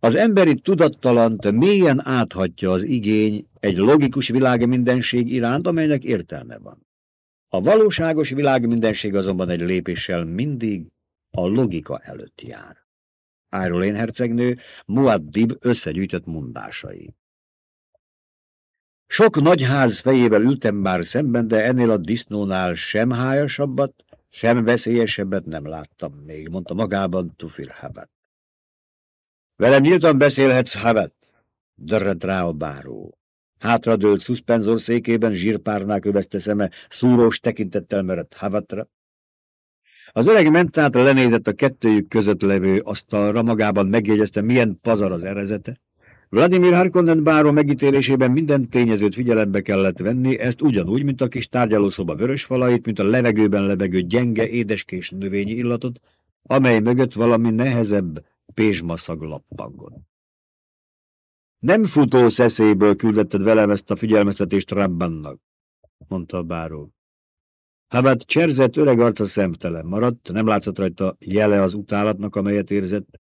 Az emberi tudattalant mélyen áthatja az igény egy logikus világ mindenség iránt, amelynek értelme van. A valóságos világ mindenség azonban egy lépéssel mindig a logika előtt jár. Árulén hercegnő Muaddib összegyűjtött mondásai. Sok nagyház fejével ültem már szemben, de ennél a disznónál sem hájasabbat, sem veszélyesebbet nem láttam még, mondta magában Tufir Habat. Velem nyíltan beszélhetsz, Habat, dörrent rá a báró. Hátradőlt szuszpenzor székében, zsírpárnák övezte szeme, szúrós tekintettel merett Habatra. Az öreg mentát lenézett a kettőjük között levő asztalra, magában megjegyezte, milyen pazar az erezete. Vladimir Harkonnen báró megítélésében minden tényezőt figyelembe kellett venni, ezt ugyanúgy, mint a kis tárgyalószoba vörös falait, mint a levegőben lebegő gyenge, édeskés növényi illatot, amely mögött valami nehezebb pézsmaszag lappangon. Nem futó szeszélyből küldetted velem ezt a figyelmeztetést Rabbannak, mondta a báró. Habát cserzett öreg arca szemtelen maradt, nem látszott rajta jele az utálatnak, amelyet érzett.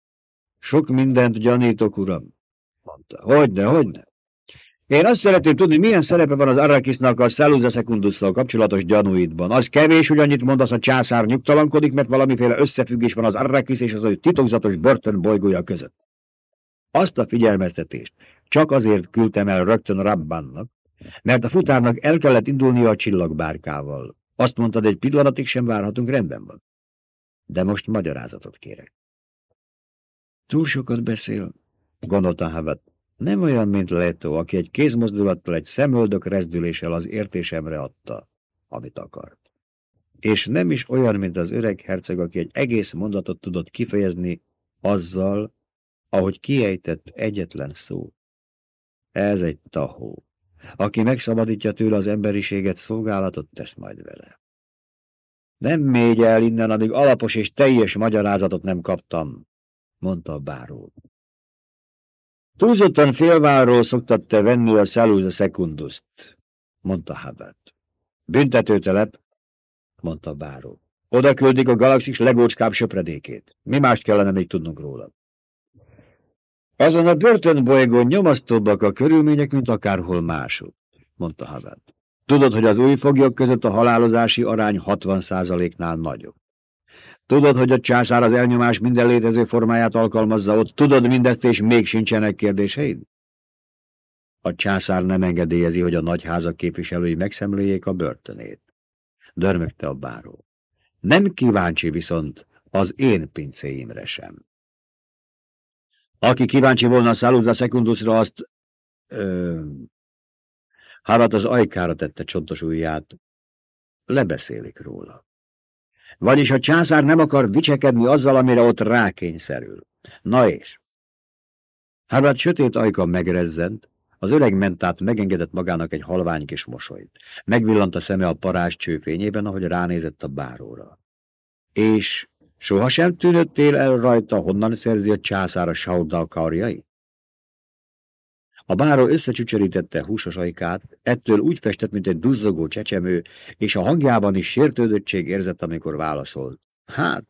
Sok mindent gyanítok, uram, mondta. Hogyne, hogyne. Én azt szeretném tudni, milyen szerepe van az Arrakisnak a Szeluza Secundusszal kapcsolatos gyanúidban. Az kevés, hogy annyit mondasz, a császár nyugtalankodik, mert valamiféle összefüggés van az Arrakis és az ő titokzatos bolygója között. Azt a figyelmeztetést csak azért küldtem el rögtön Rabbannak, mert a futárnak el kellett indulnia a csillagbárkával. Azt mondtad, egy pillanatig sem várhatunk, rendben van. De most magyarázatot kérek. Túl sokat beszél, gondolta Havet. Nem olyan, mint Leto, aki egy kézmozdulattal, egy szemöldök rezdüléssel az értésemre adta, amit akart. És nem is olyan, mint az öreg herceg, aki egy egész mondatot tudott kifejezni azzal, ahogy kiejtett egyetlen szó. Ez egy tahó. Aki megszabadítja tőle az emberiséget, szolgálatot tesz majd vele. Nem mégy el innen, amíg alapos és teljes magyarázatot nem kaptam, mondta a báró. Túlzottan félvárról szoktat te venni a Szaluza Secundust, mondta Habert. Büntetőtelep, mondta a báró. Oda küldik a galaxis legócskább söpredékét. Mi mást kellene még tudnunk róla? Ezen a börtönbolygón nyomasztóbbak a körülmények, mint akárhol másod, mondta Havard. Tudod, hogy az új foglyok között a halálozási arány 60%-nál nagyobb. Tudod, hogy a császár az elnyomás minden létező formáját alkalmazza ott. Tudod mindezt, és még sincsenek kérdéseid? A császár nem engedélyezi, hogy a nagyházak képviselői megszemléljék a börtönét. Dörmögte a báró. Nem kíváncsi viszont az én pincéimre sem. Aki kíváncsi volna a Saluda Secundusra, azt... Ö, Harat az ajkára tette csontos ujját. Lebeszélik róla. Vagyis a császár nem akar dicsekedni azzal, amire ott rákényszerül. Na és? Harat sötét ajka megrezzent, az öreg mentát megengedett magának egy halvány kis mosolyt. Megvillant a szeme a parás csőfényében, ahogy ránézett a báróra. És Sohasem tűnöttél el rajta, honnan szerzi a császár a sauddal karjai? A báró összecsücsörítette húsos ajkát, ettől úgy festett, mint egy duzzogó csecsemő, és a hangjában is sértődöttség érzett, amikor válaszolt. Hát,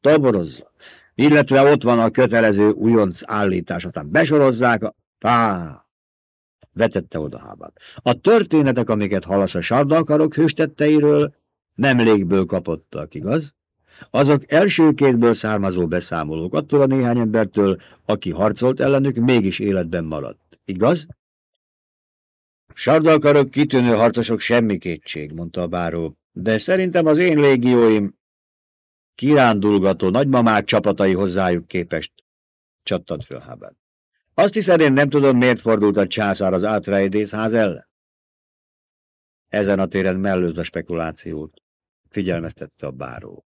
toborozza, illetve ott van a kötelező újonc állítás, aztán besorozzák a... Pá! Vetette oda hábát. A történetek, amiket hallasz a sardalkarok hőstetteiről, nem légből kapottak, igaz? Azok első kézből származó beszámolók attól a néhány embertől, aki harcolt ellenük, mégis életben maradt. Igaz? Sardalkarok kitűnő harcosok semmi kétség, mondta a báró, de szerintem az én légióim kirándulgató nagymamák csapatai hozzájuk képest, csattant föl Habert. Azt hiszed, én nem tudom, miért fordult a császár az átrejdészház ellen? Ezen a téren mellőtt a spekulációt, figyelmeztette a báró.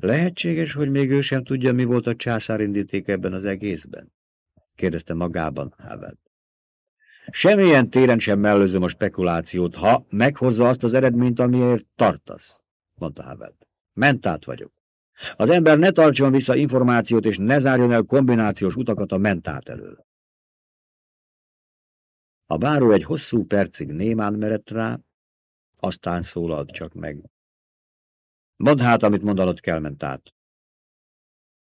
Lehetséges, hogy még ő sem tudja, mi volt a császár indíték ebben az egészben? Kérdezte magában Haved. Semmilyen téren sem mellőzöm a spekulációt, ha meghozza azt az eredményt, amiért tartasz, mondta Haved. Mentát vagyok. Az ember ne tartson vissza információt, és ne zárjon el kombinációs utakat a mentát elől. A báró egy hosszú percig némán merett rá, aztán szólalt csak meg. Mondd hát, amit mondanod kell, ment át.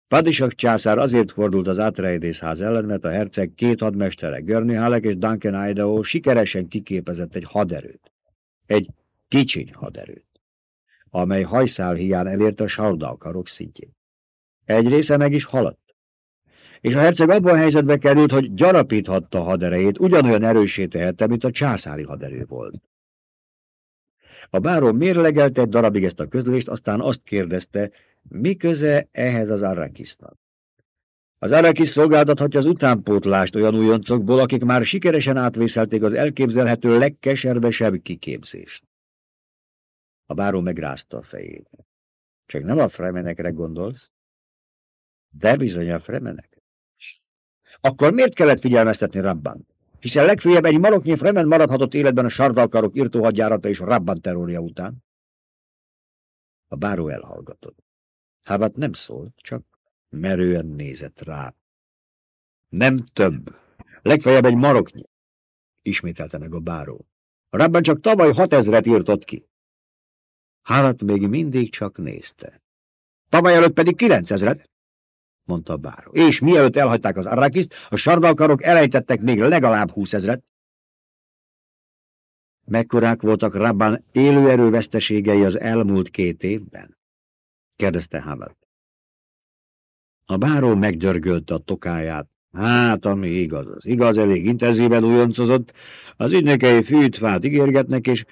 Padisak császár azért fordult az átrejdészház ellen, mert a herceg két hadmestere, Görni Halleck és Duncan Idaho sikeresen kiképezett egy haderőt. Egy kicsiny haderőt, amely hajszál hián elérte a sardalkarok szintjét. Egy része meg is haladt. És a herceg abban a helyzetbe került, hogy gyarapíthatta haderejét, ugyanolyan erősé tehette, mint a császári haderő volt. A báró mérlegelte egy darabig ezt a közlést, aztán azt kérdezte, mi köze ehhez az Arrakisnak. Az Arrakis szolgáltathatja az utánpótlást olyan újoncokból, akik már sikeresen átvészelték az elképzelhető legkeservesebb kiképzést. A báró megrázta a fejét. Csak nem a fremenekre gondolsz? De bizony a fremenek. Akkor miért kellett figyelmeztetni Rabban? Hiszen legfőjebb egy maroknyi fremen maradhatott életben a sardalkarok írtóhadjárata és Rabban terrorja után. A báró elhallgatott. Hábat nem szólt, csak merően nézett rá. Nem több. Legfeljebb egy maroknyi. Ismételte meg a báró. Rabban csak tavaly hatezret írtott ki. Hálat még mindig csak nézte. Tavaly előtt pedig kilencezret, mondta a báró. És mielőtt elhagyták az Arrakiszt, a sardalkarok elejtettek még legalább húszezret. Mekkorák voltak Rabban élőerőveszteségei az elmúlt két évben? Kérdezte Hamad. A báró megdörgölte a tokáját. Hát, ami igaz, az igaz, elég intenzíven újoncozott, az ügynökei fűtfát ígérgetnek, és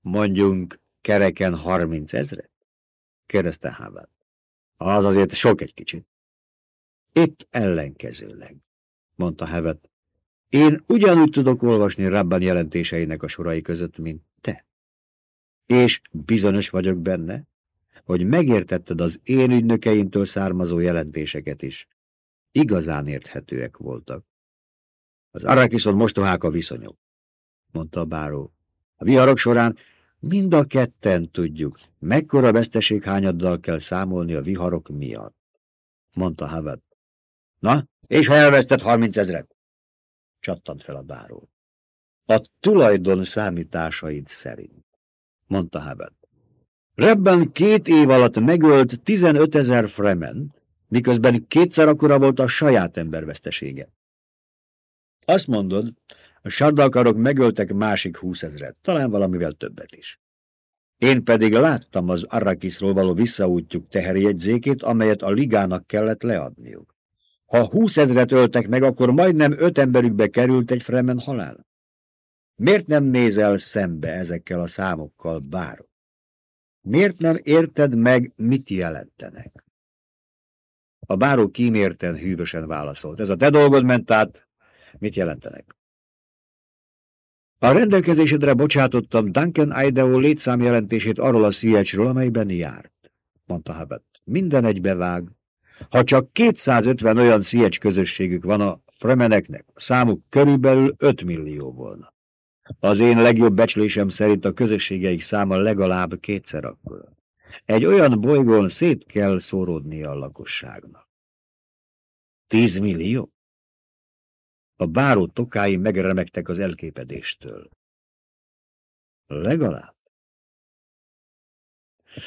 mondjunk kereken harminc ezret? kérdezte Hamad. Az azért sok egy kicsit. Épp ellenkezőleg, mondta Hevet. Én ugyanúgy tudok olvasni Rabban jelentéseinek a sorai között, mint te. És bizonyos vagyok benne, hogy megértetted az én ügynökeimtől származó jelentéseket is. Igazán érthetőek voltak. Az Arrakiszon mostohák a viszonyok, mondta a báró. A viharok során mind a ketten tudjuk, mekkora veszteséghányaddal kell számolni a viharok miatt, mondta Haved. Na, és ha elvesztett harminc ezret? Csattant fel a báró. A tulajdon számításaid szerint, mondta Haved. Rebben két év alatt megölt 15 ezer fremen, miközben kétszer akkora volt a saját embervesztesége. Azt mondod, a sardalkarok megöltek másik húszezret, talán valamivel többet is. Én pedig láttam az Arrakisról való visszaútjuk teherjegyzékét, amelyet a ligának kellett leadniuk. Ha húszezret öltek meg, akkor majdnem öt emberükbe került egy fremen halál. Miért nem nézel szembe ezekkel a számokkal bárok? Miért nem érted meg, mit jelentenek? A báró kímérten, hűvösen válaszolt. Ez a te dolgod ment át. Mit jelentenek? A rendelkezésedre bocsátottam Duncan Idaho létszámjelentését arról a szíjecsről, amelyben járt, mondta Habet. Minden egybevág. Ha csak 250 olyan szíjecs közösségük van a fremeneknek, számuk körülbelül 5 millió volna. Az én legjobb becslésem szerint a közösségeik száma legalább kétszer akkora. Egy olyan bolygón szét kell szóródnia a lakosságnak. Tíz millió? A báró tokái megremegtek az elképedéstől. Legalább.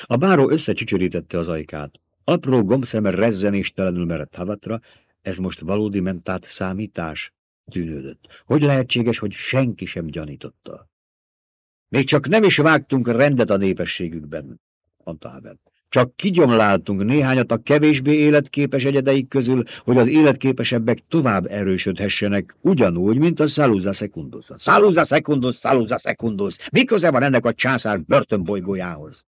A báró összecsicsörítette az ajkát. Apró gombszeme rezzenéstelenül merett Havatra, ez most valódi mentát számítás? Tűnődött. Hogy lehetséges, hogy senki sem gyanította? Még csak nem is vágtunk rendet a népességükben, mondta Haber. Csak kigyomláltunk néhányat a kevésbé életképes egyedeik közül, hogy az életképesebbek tovább erősödhessenek, ugyanúgy, mint a Salusa Secundus. Salusa Secundus, Salusa Secundus. Mi köze van ennek a császár börtönbolygójához?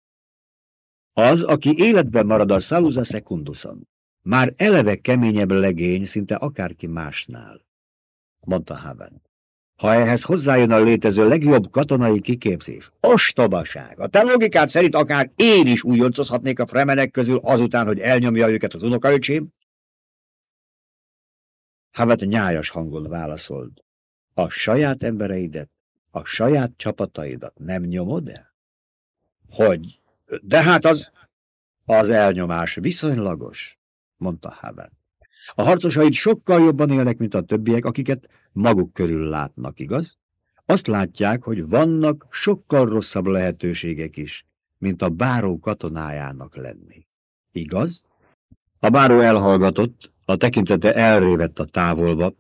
Az, aki életben marad a Salusa Secunduson, már eleve keményebb legény, szinte akárki másnál mondta Haven. Ha ehhez hozzájön a létező legjobb katonai kiképzés, ostobaság. A te logikád szerint akár én is újoncozhatnék a fremenek közül azután, hogy elnyomja őket az unokaöcsém? Havet nyájas hangon válaszolt. A saját embereidet, a saját csapataidat nem nyomod el? Hogy? De hát az... Az elnyomás viszonylagos, mondta Havet. A harcosaid sokkal jobban élnek, mint a többiek, akiket maguk körül látnak, igaz? Azt látják, hogy vannak sokkal rosszabb lehetőségek is, mint a báró katonájának lenni. Igaz? A báró elhallgatott, a tekintete elrévett a távolba.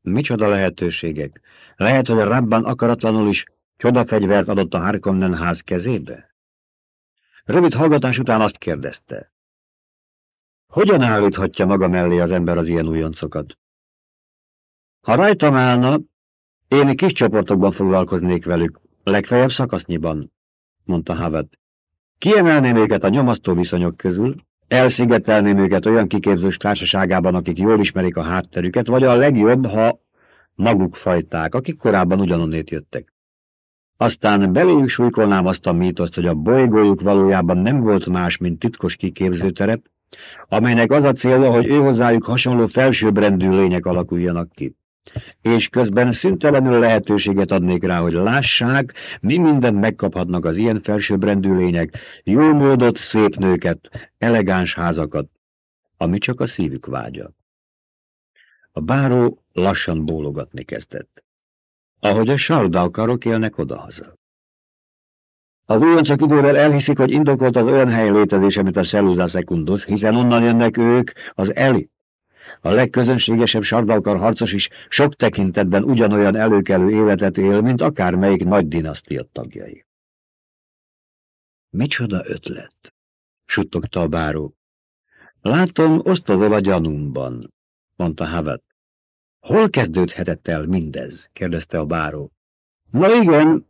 Micsoda lehetőségek! Lehet, hogy a Rabban akaratlanul is csodafegyvert adott a Harkonnen ház kezébe? Rövid hallgatás után azt kérdezte. Hogyan állíthatja maga mellé az ember az ilyen újoncokat? Ha rajtam állna, én kis csoportokban foglalkoznék velük, legfeljebb szakasznyiban, mondta Haved. Kiemelném őket a nyomasztó viszonyok közül, elszigetelném őket olyan kiképzős társaságában, akik jól ismerik a hátterüket, vagy a legjobb, ha maguk fajták, akik korábban ugyanonnét jöttek. Aztán beléjük súlykolnám azt a mítoszt, hogy a bolygójuk valójában nem volt más, mint titkos kiképzőterep, amelynek az a célja, hogy ő hozzájuk hasonló felsőbbrendű lények alakuljanak ki. És közben szüntelenül lehetőséget adnék rá, hogy lássák, mi mindent megkaphatnak az ilyen felsőbbrendű lények, jó módot, szép nőket, elegáns házakat, ami csak a szívük vágya. A báró lassan bólogatni kezdett. Ahogy a sardalkarok élnek odahaza. Az újoncok idővel elhiszik, hogy indokolt az olyan hely létezése, mint a Celusa Secundus, hiszen onnan jönnek ők, az elit. A legközönségesebb sardalkar harcos is sok tekintetben ugyanolyan előkelő életet él, mint akármelyik nagy dinasztia tagjai. Micsoda ötlet, suttogta a báró. Látom, osztozol a gyanúmban, mondta Havet. Hol kezdődhetett el mindez? kérdezte a báró. Na igen,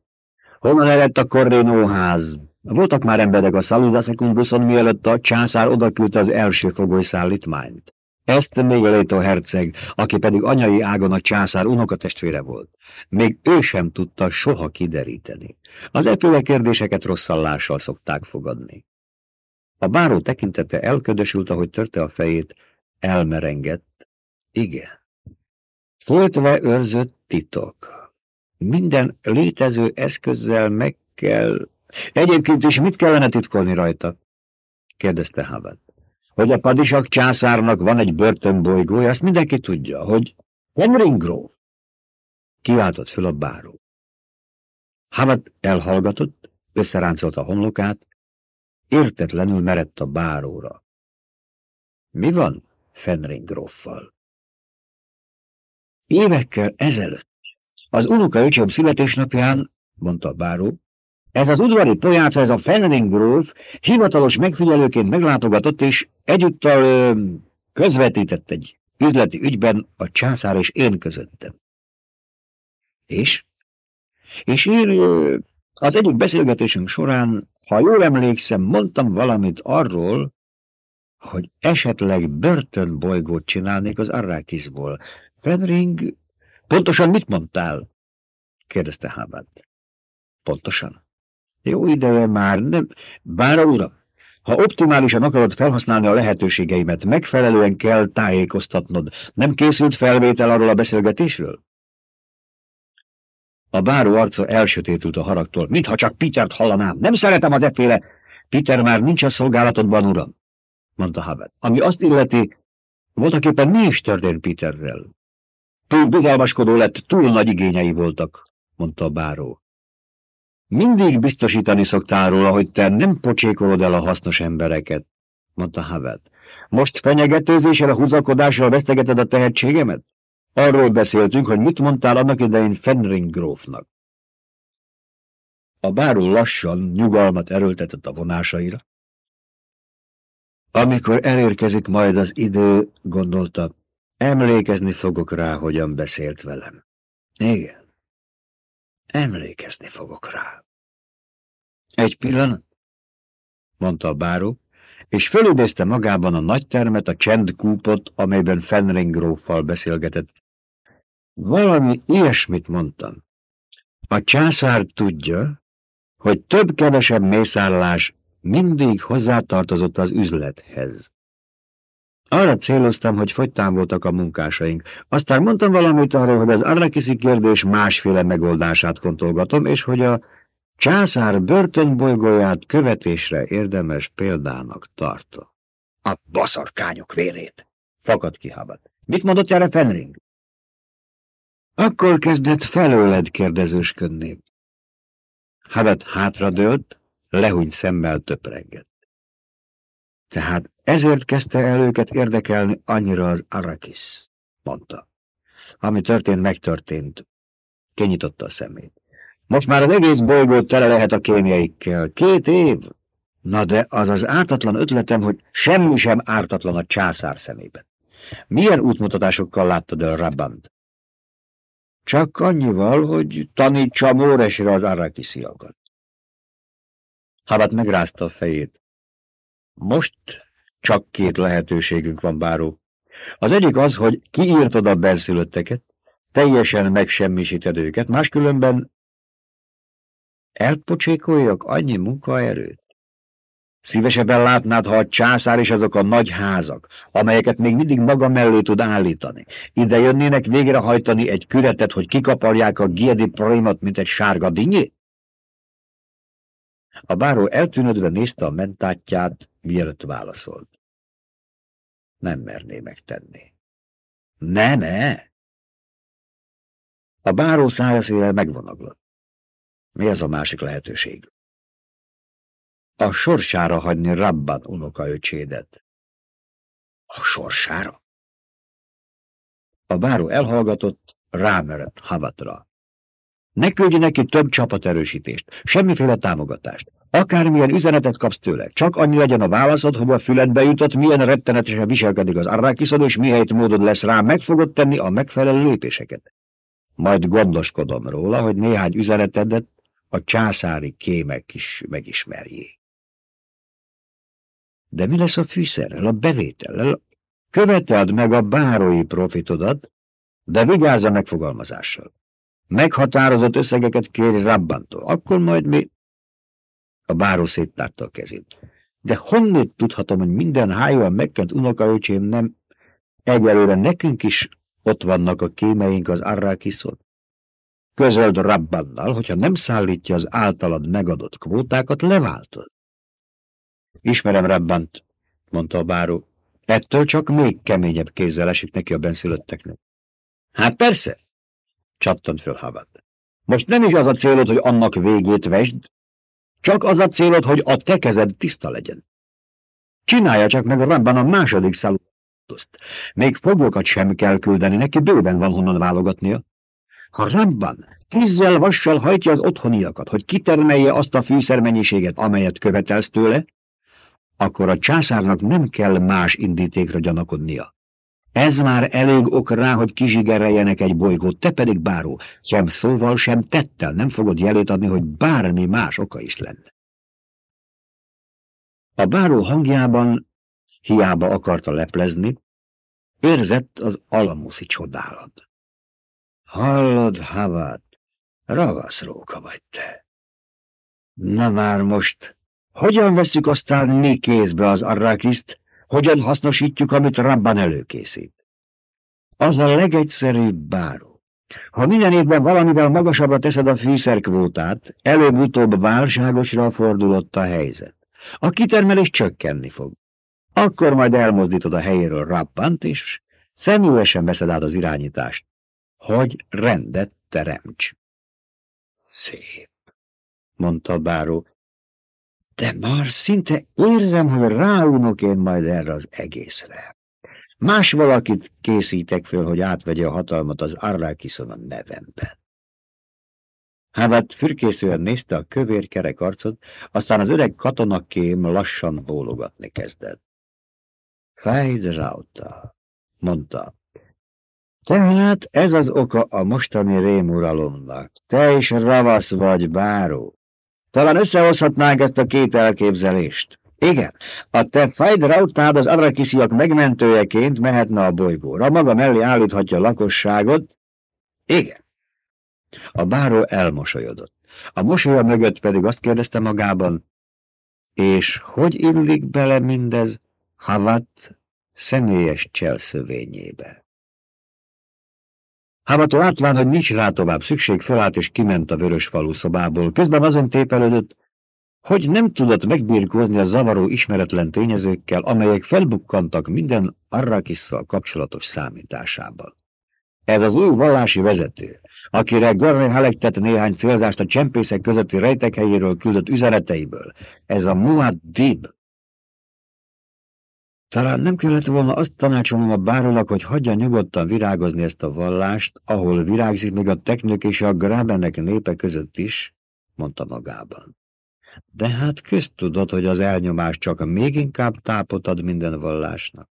honnan eredt a Corrino ház? Voltak már emberek a Saluda Secunduson, mielőtt a császár odaküldte az első fogolyszállítmányt. Ezt még Leto herceg, aki pedig anyai ágon a császár unokatestvére volt. Még ő sem tudta soha kideríteni. Az epőle kérdéseket rosszallással szokták fogadni. A báró tekintete elködösült, ahogy törte a fejét, elmerengett. Igen. Folytva őrzött titok. Minden létező eszközzel meg kell... Egyébként is mit kellene titkolni rajta? kérdezte Havard. Hogy a padisak császárnak van egy börtönbolygója, azt mindenki tudja, hogy Henry Grove. Kiáltott föl a báró. Havard elhallgatott, összeráncolt a honlokát, értetlenül merett a báróra. Mi van Fenringroffal? Évekkel ezelőtt, az unoka öcsém születésnapján, mondta a báró, ez az udvari pojáca, ez a Fenring hivatalos megfigyelőként meglátogatott, és egyúttal ö, közvetített egy üzleti ügyben a császár és én közöttem. És? És én ö, az egyik beszélgetésünk során, ha jól emlékszem, mondtam valamit arról, hogy esetleg börtönbolygót csinálnék az Arrakisból, Fenring, pontosan mit mondtál? kérdezte Hábad. Pontosan. Jó ideje már, nem... Bár uram, ha optimálisan akarod felhasználni a lehetőségeimet, megfelelően kell tájékoztatnod. Nem készült felvétel arról a beszélgetésről? A báró arca elsötétült a haragtól. Mintha csak Petert hallanám. Nem szeretem az efféle. Peter már nincs a szolgálatodban, uram, mondta Habet. Ami azt illeti, voltaképpen mi is történt Peterrel? Túl bizalmaskodó lett, túl nagy igényei voltak, mondta a báró. Mindig biztosítani szoktál róla, hogy te nem pocsékolod el a hasznos embereket, mondta Havet. Most fenyegetőzéssel, húzakodással vesztegeted a tehetségemet? Arról beszéltünk, hogy mit mondtál annak idején Fenring grófnak. A báró lassan nyugalmat erőltetett a vonásaira. Amikor elérkezik majd az idő, gondolta, Emlékezni fogok rá, hogyan beszélt velem. Igen. Emlékezni fogok rá. Egy pillanat, mondta a báró, és fölidézte magában a nagy termet, a csendkúpot, amelyben Fenring gróffal beszélgetett. Valami ilyesmit mondtam. A császár tudja, hogy több-kevesebb mészállás mindig hozzátartozott az üzlethez. Arra céloztam, hogy fogytán voltak a munkásaink. Aztán mondtam valamit arról, hogy az Arrakiszi kérdés másféle megoldását kontolgatom, és hogy a császár börtönbolygóját követésre érdemes példának tartom. A baszarkányok vérét! Fakad ki Habat. Mit mondott erre Fenring? Akkor kezdett felőled kérdezősködni. Habat hátradőlt, lehúny szemmel töprengett. Tehát Ezért kezdte el őket érdekelni annyira az Arrakis, mondta. Ami történt, megtörtént. Kinyitotta a szemét. Most már az egész bolygó tele lehet a kémjeikkel. Két év? Na de az az ártatlan ötletem, hogy semmi sem ártatlan a császár szemében. Milyen útmutatásokkal láttad el Rabant? Csak annyival, hogy tanítsa Móresre az arrakisziakat. Habat megrázta a fejét. Most csak két lehetőségünk van, báró. Az egyik az, hogy kiírtad a benszülötteket, teljesen megsemmisíted őket, máskülönben elpocsékoljak annyi munkaerőt. Szívesebben látnád, ha a császár és azok a nagy házak, amelyeket még mindig maga mellé tud állítani, ide jönnének végrehajtani egy küretet, hogy kikaparják a Giedi Primat, mint egy sárga dinnyét? A báró eltűnödve nézte a mentátját, mielőtt válaszolt. Nem merné megtenni. Ne, ne! A báró szája megvonaglott. Mi az a másik lehetőség? A sorsára hagyni Rabban unokaöcsédet. A sorsára? A báró elhallgatott, rámerett Havatra. Ne küldj neki több csapaterősítést, semmiféle támogatást. Akármilyen üzenetet kapsz tőle, csak annyi legyen a válaszod, hogy a füledbe jutott, milyen rettenetesen viselkedik az arrákiszod, és mihelyt módod lesz rá, meg fogod tenni a megfelelő lépéseket. Majd gondoskodom róla, hogy néhány üzenetedet a császári kémek is megismerjék. De mi lesz a fűszerrel, a bevétellel? Követeld meg a bárói profitodat, de vigyázz a megfogalmazással. Meghatározott összegeket kéri Rabbantól, akkor majd mi... A báró széttárta a kezét. De honnét tudhatom, hogy minden hájóan megkent unokaöcsém nem... Egyelőre nekünk is ott vannak a kémeink az Arrakiszon. Közöld Rabbannal, hogyha nem szállítja az általad megadott kvótákat, leváltod. Ismerem Rabbant, mondta a báró. Ettől csak még keményebb kézzel esik neki a benszülötteknek. Hát persze, csattant föl Havad. Most nem is az a célod, hogy annak végét vesd, csak az a célod, hogy a te kezed tiszta legyen. Csinálja csak meg Rabban a második szállutuszt. Még fogokat sem kell küldeni, neki bőven van honnan válogatnia. Ha Rabban tízzel vassal hajtja az otthoniakat, hogy kitermelje azt a fűszermennyiséget, amelyet követelsz tőle, akkor a császárnak nem kell más indítékra gyanakodnia. Ez már elég ok rá, hogy kizsigereljenek egy bolygót, te pedig báró, sem szóval, sem tettel nem fogod jelét adni, hogy bármi más oka is lenne. A báró hangjában hiába akarta leplezni, érzett az alamuszi csodálat. Hallod, Havad, ravasz róka vagy te. Na már most hogyan veszük aztán mi kézbe az arrakiszt, hogyan hasznosítjuk, amit Rabban előkészít? Az a legegyszerűbb báró. Ha minden évben valamivel magasabbra teszed a fűszerkvótát, előbb-utóbb válságosra fordulott a helyzet. A kitermelés csökkenni fog. Akkor majd elmozdítod a helyéről Rabbant, és szemülyesen veszed át az irányítást, hogy rendet teremts. Szép, mondta a báró, de már szinte érzem, hogy ráunok én majd erre az egészre. Más valakit készítek föl, hogy átvegye a hatalmat az Arrákiszon a nevemben. Hábát fürkészően nézte a kövér kerek arcot, aztán az öreg katonakém lassan bólogatni kezdett. Fejd rauta, mondta. Tehát ez az oka a mostani rémuralomnak. Te is ravasz vagy, báró. Talán összehozhatnánk ezt a két elképzelést. Igen, a te Fajdrautád az Avrakisziak megmentőjeként mehetne a bolygóra, maga mellé állíthatja a lakosságot. Igen. A báró elmosolyodott. A mosolya mögött pedig azt kérdezte magában, és hogy illik bele mindez Havat személyes cselszövényébe? Havato látván, hogy nincs rá tovább szükség, felállt és kiment a vörös falu szobából. Közben azon tépelődött, hogy nem tudott megbírkozni a zavaró ismeretlen tényezőkkel, amelyek felbukkantak minden Arrakisszal kapcsolatos számításában. Ez az új vallási vezető, akire Garney Halleck tett néhány célzást a csempészek közötti rejtekhelyéről küldött üzeneteiből, ez a Muad Dib, Talán nem kellett volna azt tanácsolnom a bárónak, hogy hagyja nyugodtan virágozni ezt a vallást, ahol virágzik még a teknők és a grábenek népe között is, mondta magában. De hát köztudott, hogy az elnyomás csak még inkább tápot ad minden vallásnak.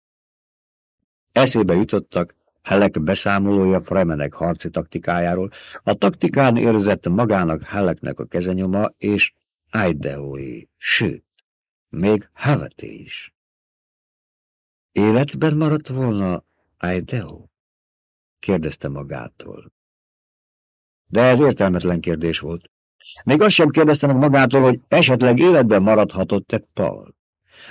Eszébe jutottak Helek beszámolója Fremenek harci taktikájáról, a taktikán érzett magának Heleknek a kezenyoma és Idahoé, sőt, még Haveté is. Életben maradt volna Idaho? kérdezte magától. De ez értelmetlen kérdés volt. Még azt sem kérdezte meg magától, hogy esetleg életben maradhatott-e Paul.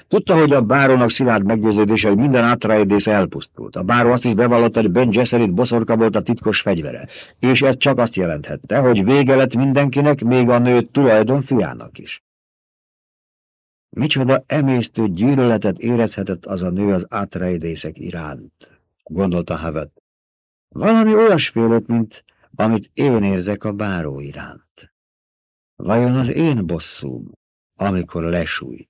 Tudta, hogy a bárónak szilárd meggyőződése, hogy minden átrájdész elpusztult. A báró azt is bevallotta, hogy Ben Gesserit boszorka volt a titkos fegyvere, és ez csak azt jelenthette, hogy vége lett mindenkinek, még a nő tulajdon fiának is. Micsoda emésztő gyűlöletet érezhetett az a nő az átrejdészek iránt, gondolta Havet. Valami olyasfélét, mint amit én érzek a báró iránt. Vajon az én bosszúm, amikor lesújt,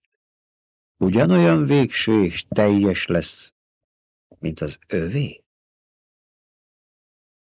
ugyanolyan végső és teljes lesz, mint az övé?